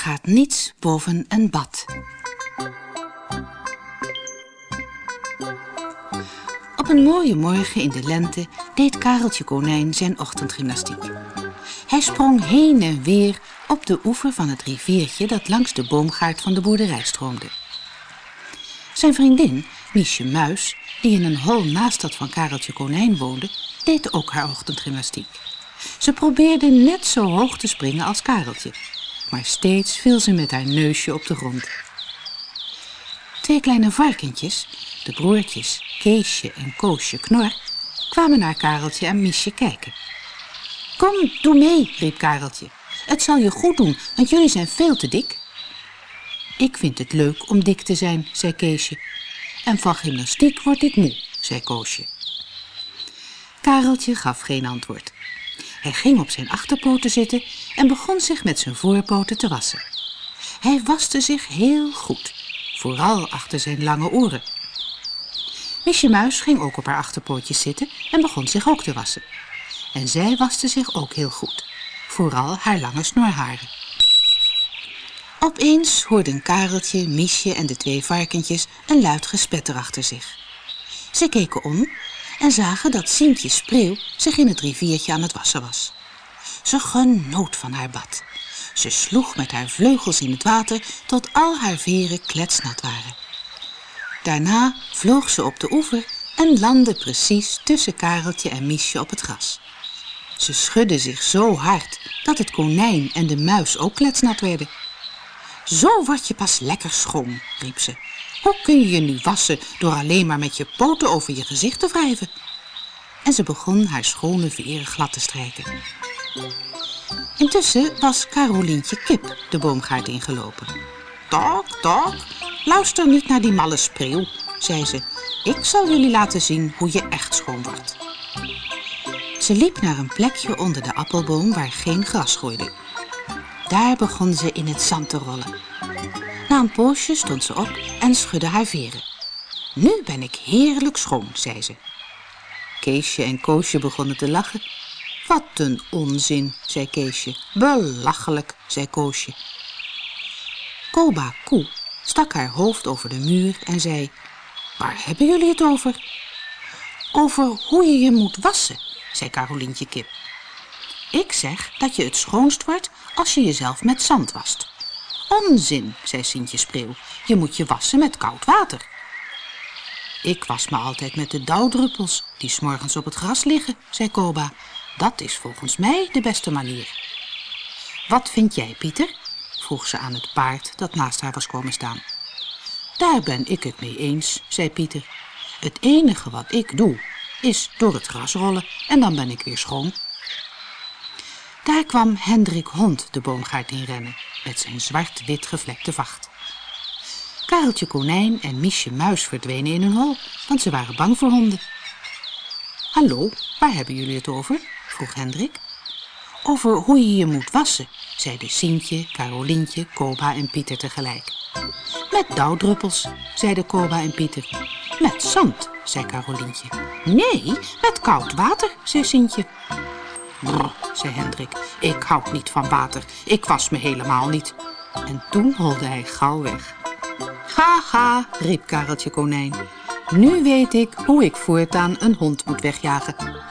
gaat niets boven een bad. Op een mooie morgen in de lente deed Kareltje Konijn zijn ochtendgymnastiek. Hij sprong heen en weer op de oever van het riviertje dat langs de boomgaard van de boerderij stroomde. Zijn vriendin, Miesje Muis, die in een hol naast dat van Kareltje Konijn woonde, deed ook haar ochtendgymnastiek. Ze probeerde net zo hoog te springen als Kareltje, maar steeds viel ze met haar neusje op de grond. Twee kleine varkentjes, de broertjes Keesje en Koosje Knor, kwamen naar Kareltje en Miesje kijken. Kom, doe mee, riep Kareltje. Het zal je goed doen, want jullie zijn veel te dik. Ik vind het leuk om dik te zijn, zei Keesje. En van gymnastiek word ik moe, zei Koosje. Kareltje gaf geen antwoord. Hij ging op zijn achterpoten zitten en begon zich met zijn voorpoten te wassen. Hij waste zich heel goed, vooral achter zijn lange oren. Miesje Muis ging ook op haar achterpootjes zitten en begon zich ook te wassen. En zij waste zich ook heel goed, vooral haar lange snorharen. Opeens hoorden Kareltje, Miesje en de twee varkentjes een luid gespetter achter zich. Ze keken om en zagen dat Sintje Spreeuw zich in het riviertje aan het wassen was. Ze genoot van haar bad. Ze sloeg met haar vleugels in het water tot al haar veren kletsnat waren. Daarna vloog ze op de oever en landde precies tussen Kareltje en Miesje op het gras. Ze schudde zich zo hard dat het konijn en de muis ook kletsnat werden. Zo word je pas lekker schoon, riep ze. Hoe kun je je nu wassen door alleen maar met je poten over je gezicht te wrijven? En ze begon haar schone veren glad te strijken. Intussen was Carolientje Kip de boomgaard ingelopen. Tok, tok, luister niet naar die malle spreeuw, zei ze. Ik zal jullie laten zien hoe je echt schoon wordt. Ze liep naar een plekje onder de appelboom waar geen gras groeide. Daar begon ze in het zand te rollen. Na een poosje stond ze op en schudde haar veren. Nu ben ik heerlijk schoon, zei ze. Keesje en Koosje begonnen te lachen. Wat een onzin, zei Keesje. Belachelijk, zei Koosje. Koba Koe stak haar hoofd over de muur en zei... Waar hebben jullie het over? Over hoe je je moet wassen, zei Carolientje Kip. Ik zeg dat je het schoonst wordt als je jezelf met zand wast. Onzin, zei Sintje Spreeuw. Je moet je wassen met koud water. Ik was me altijd met de dauwdruppels die s'morgens op het gras liggen, zei Koba. Dat is volgens mij de beste manier. Wat vind jij, Pieter? vroeg ze aan het paard dat naast haar was komen staan. Daar ben ik het mee eens, zei Pieter. Het enige wat ik doe, is door het gras rollen en dan ben ik weer schoon. Daar kwam Hendrik Hond de boomgaard in rennen met zijn zwart-wit gevlekte vacht. Kareltje Konijn en Miesje Muis verdwenen in hun hol, want ze waren bang voor honden. Hallo, waar hebben jullie het over? Vroeg Hendrik. Over hoe je je moet wassen, zeiden Sientje, Carolientje, Koba en Pieter tegelijk. Met dauwdruppels, zeiden Koba en Pieter. Met zand, zei Carolientje. Nee, met koud water, zei Sientje. Brr, zei Hendrik, ik houd niet van water. Ik was me helemaal niet. En toen holde hij gauw weg. Ha, ha, riep Kareltje Konijn. Nu weet ik hoe ik voortaan een hond moet wegjagen.